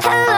Hello.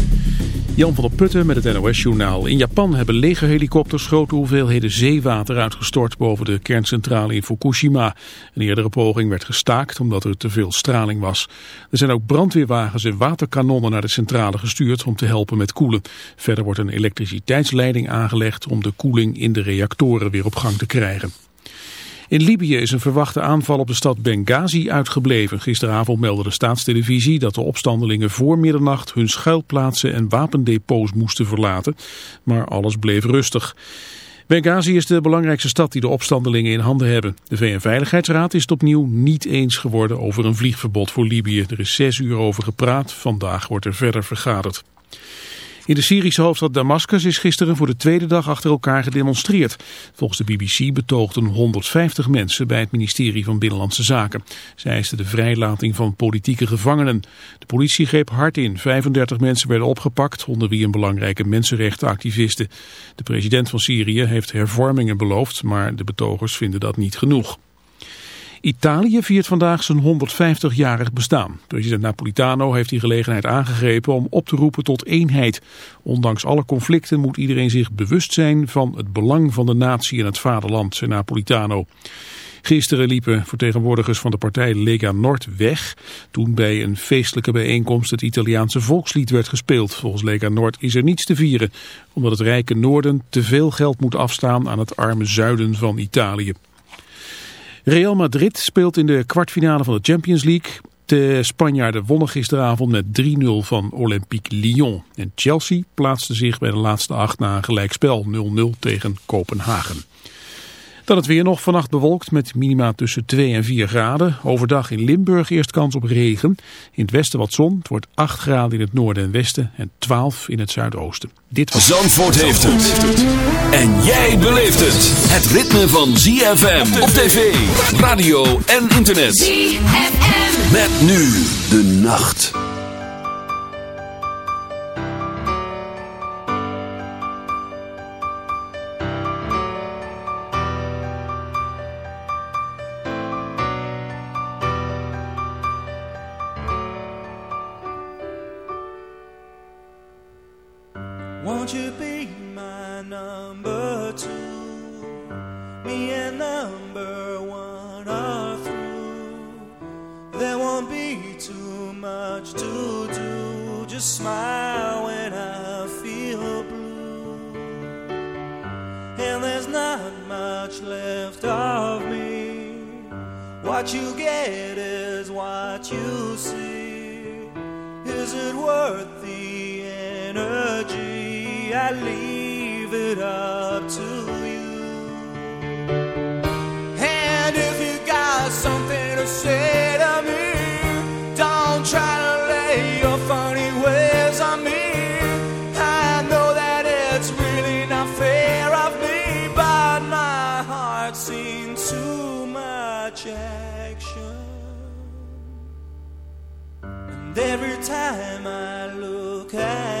Jan van der Putten met het NOS-journaal. In Japan hebben legerhelikopters grote hoeveelheden zeewater uitgestort boven de kerncentrale in Fukushima. Een eerdere poging werd gestaakt omdat er te veel straling was. Er zijn ook brandweerwagens en waterkanonnen naar de centrale gestuurd om te helpen met koelen. Verder wordt een elektriciteitsleiding aangelegd om de koeling in de reactoren weer op gang te krijgen. In Libië is een verwachte aanval op de stad Benghazi uitgebleven. Gisteravond meldde de staatstelevisie dat de opstandelingen voor middernacht hun schuilplaatsen en wapendepots moesten verlaten. Maar alles bleef rustig. Benghazi is de belangrijkste stad die de opstandelingen in handen hebben. De VN-veiligheidsraad is het opnieuw niet eens geworden over een vliegverbod voor Libië. Er is zes uur over gepraat. Vandaag wordt er verder vergaderd. In de Syrische hoofdstad Damascus is gisteren voor de tweede dag achter elkaar gedemonstreerd. Volgens de BBC betoogden 150 mensen bij het ministerie van Binnenlandse Zaken. Zij eisten de vrijlating van politieke gevangenen. De politie greep hard in. 35 mensen werden opgepakt, onder wie een belangrijke mensenrechtenactiviste. De president van Syrië heeft hervormingen beloofd, maar de betogers vinden dat niet genoeg. Italië viert vandaag zijn 150-jarig bestaan. President Napolitano heeft die gelegenheid aangegrepen om op te roepen tot eenheid. Ondanks alle conflicten moet iedereen zich bewust zijn van het belang van de natie en het vaderland, zei Napolitano. Gisteren liepen vertegenwoordigers van de partij Lega Nord weg toen bij een feestelijke bijeenkomst het Italiaanse volkslied werd gespeeld. Volgens Lega Nord is er niets te vieren, omdat het rijke noorden te veel geld moet afstaan aan het arme zuiden van Italië. Real Madrid speelt in de kwartfinale van de Champions League. De Spanjaarden wonnen gisteravond met 3-0 van Olympique Lyon. En Chelsea plaatste zich bij de laatste acht na een gelijkspel 0-0 tegen Kopenhagen. Dan het weer nog vannacht bewolkt met minima tussen 2 en 4 graden. Overdag in Limburg eerst kans op regen. In het westen wat zon. Het wordt 8 graden in het noorden en westen en 12 in het zuidoosten. Dit was... Zandvoort heeft het. En jij beleeft het. Het ritme van ZFM op tv, radio en internet. ZFM. Met nu de nacht. What you get is what you see. Is it worth the energy? I leave it up. Every time I look at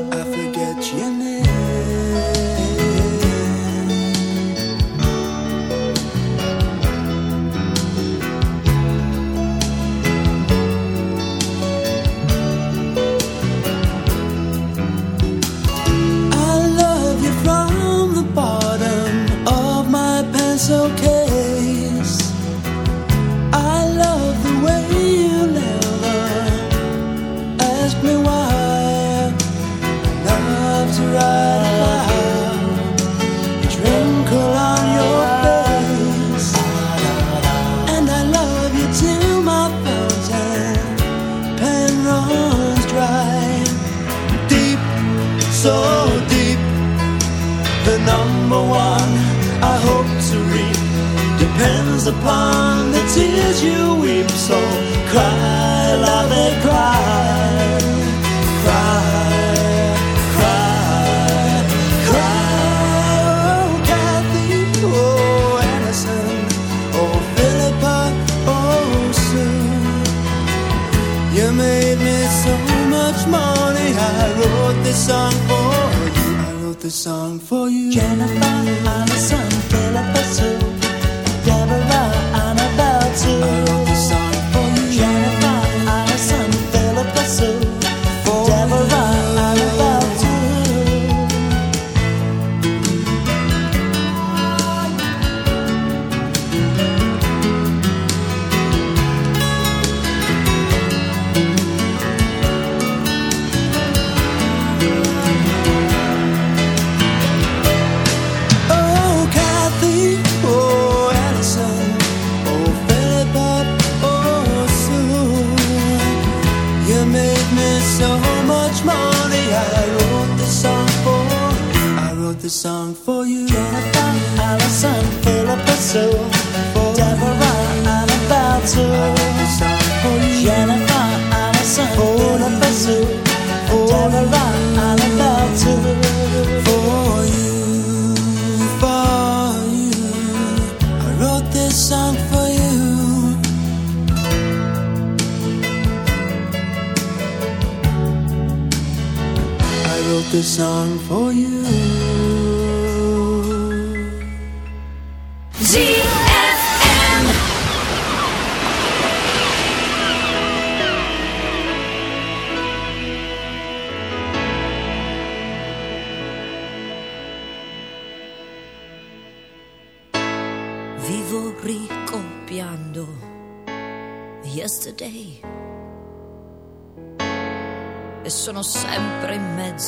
Upon the tears you weep. So cry, love it, cry, cry, cry, cry. Oh, Kathy, oh, Anderson, oh, Philippa, oh, Sue. You made me so much money. I wrote this song for you. I wrote this song for you. Jennifer, Allison, song for you. Jennifer, Allison, Philippa Sue, Deborah, Annabelle Sue. This song for you. Jennifer, Allison, Sue. For you, for you. I wrote this song for you. I wrote this song for you.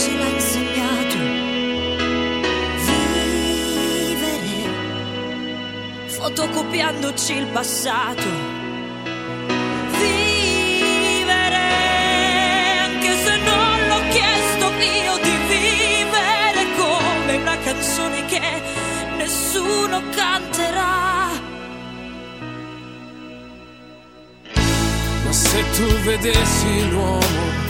ce l'ha insegnato. Vivere, fotocopiandoci il passato. Vivere, anche se non l'ho chiesto io di vivere come una canzone che nessuno canterà. Ma se tu vedessi l'uomo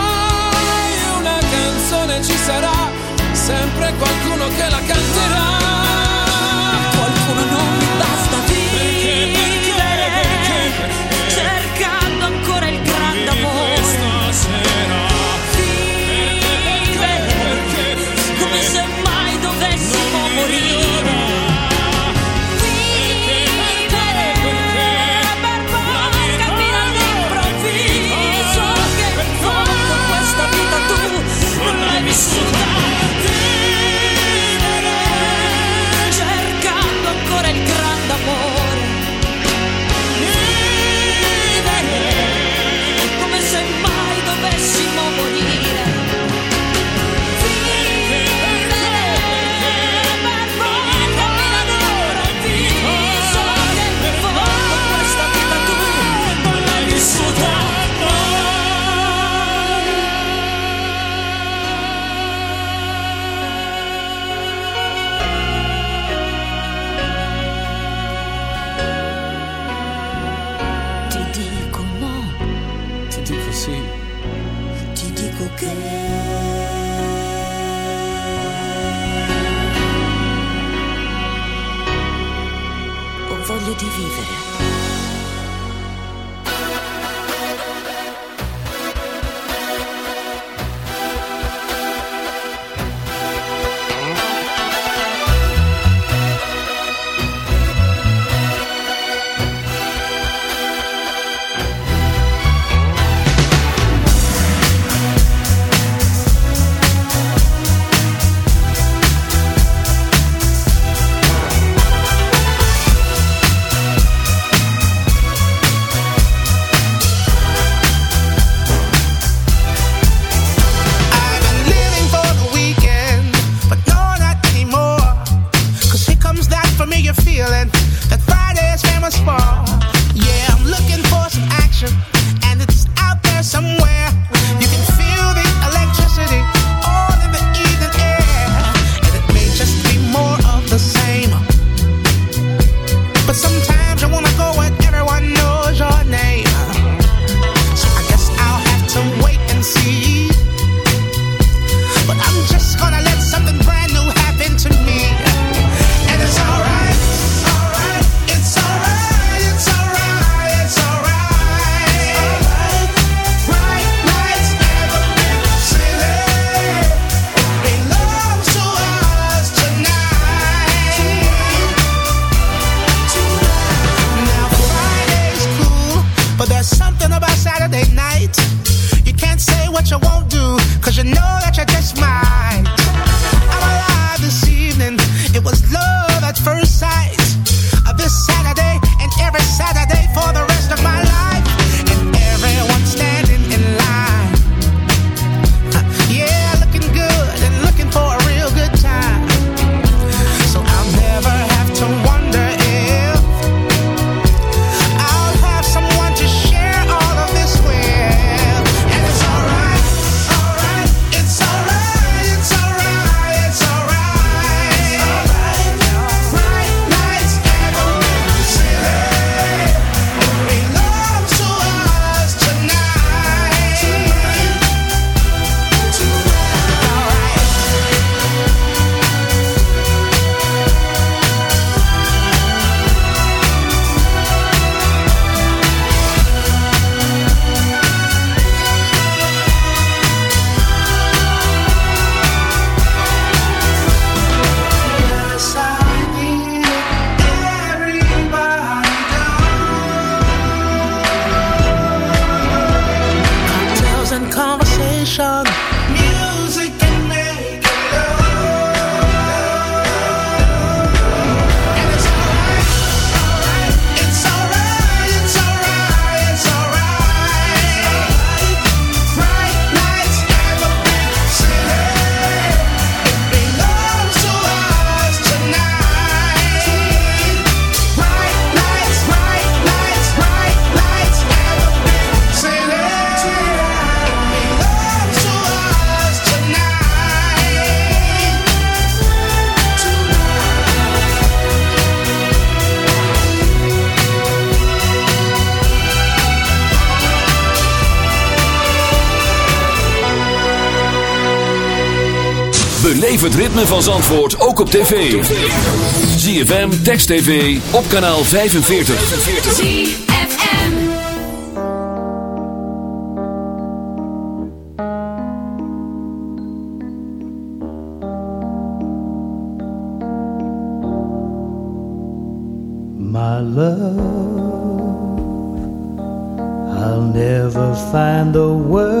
Canzone ci sarà, sempre qualcuno che la canterà. Qualcuno non voglia di vivere. Something about Saturday night. You can't say what you won't do, cause you know that you just might. I'm alive this evening, it was love at first sight. This Saturday and every Saturday for the rest Beleef het ritme van Zandvoort ook op tv. ZFM, Text TV, op kanaal 45. My love I'll never find the word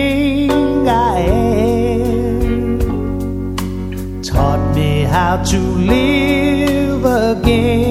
to live again.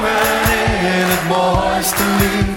bezongen in het mooiste lied.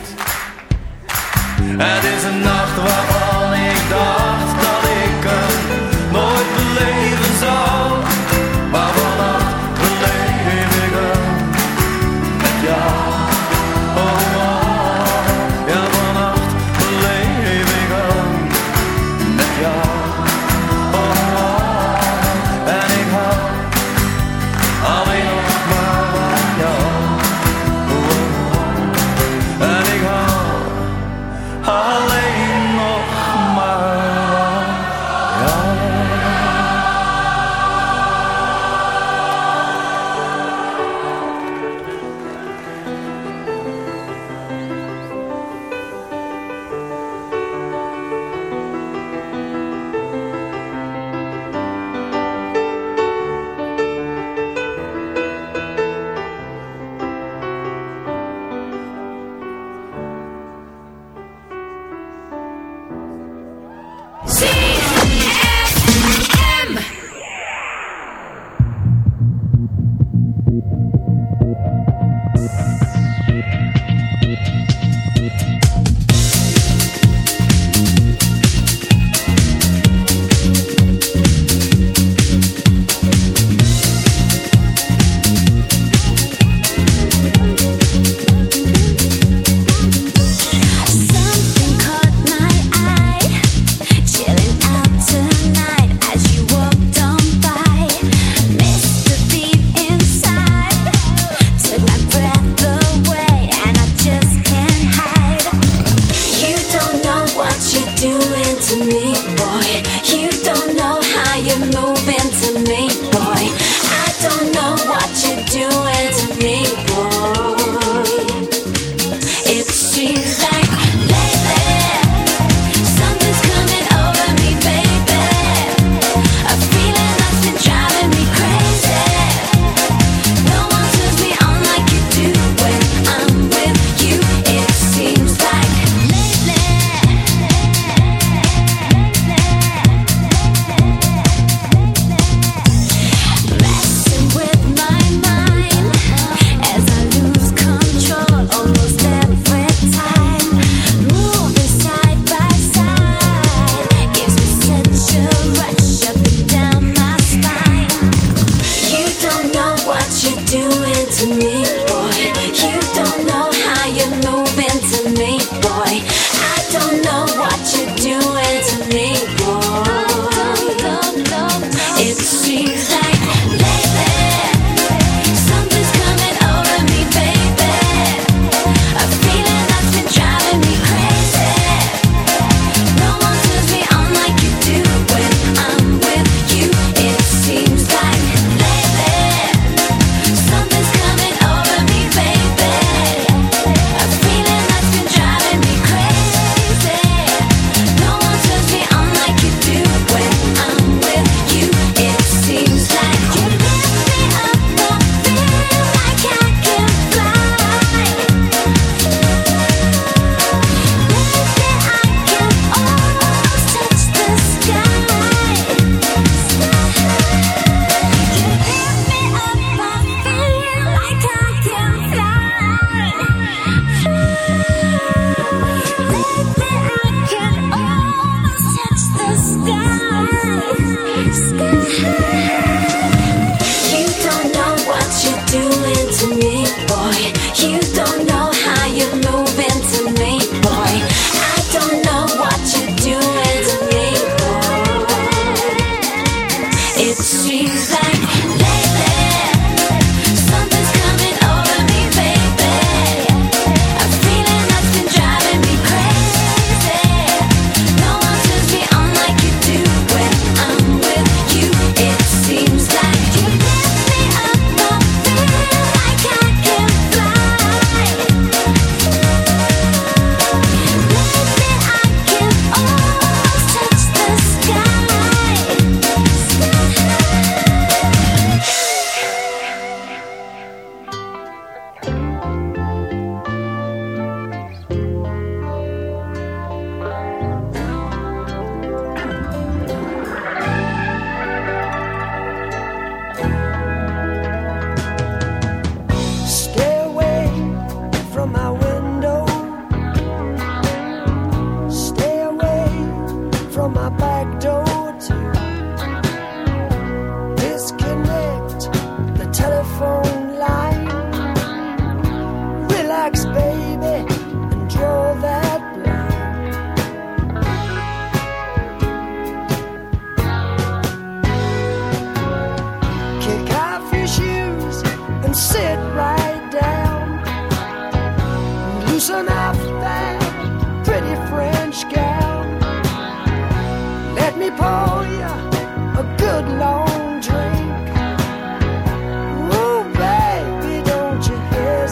down.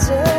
desert.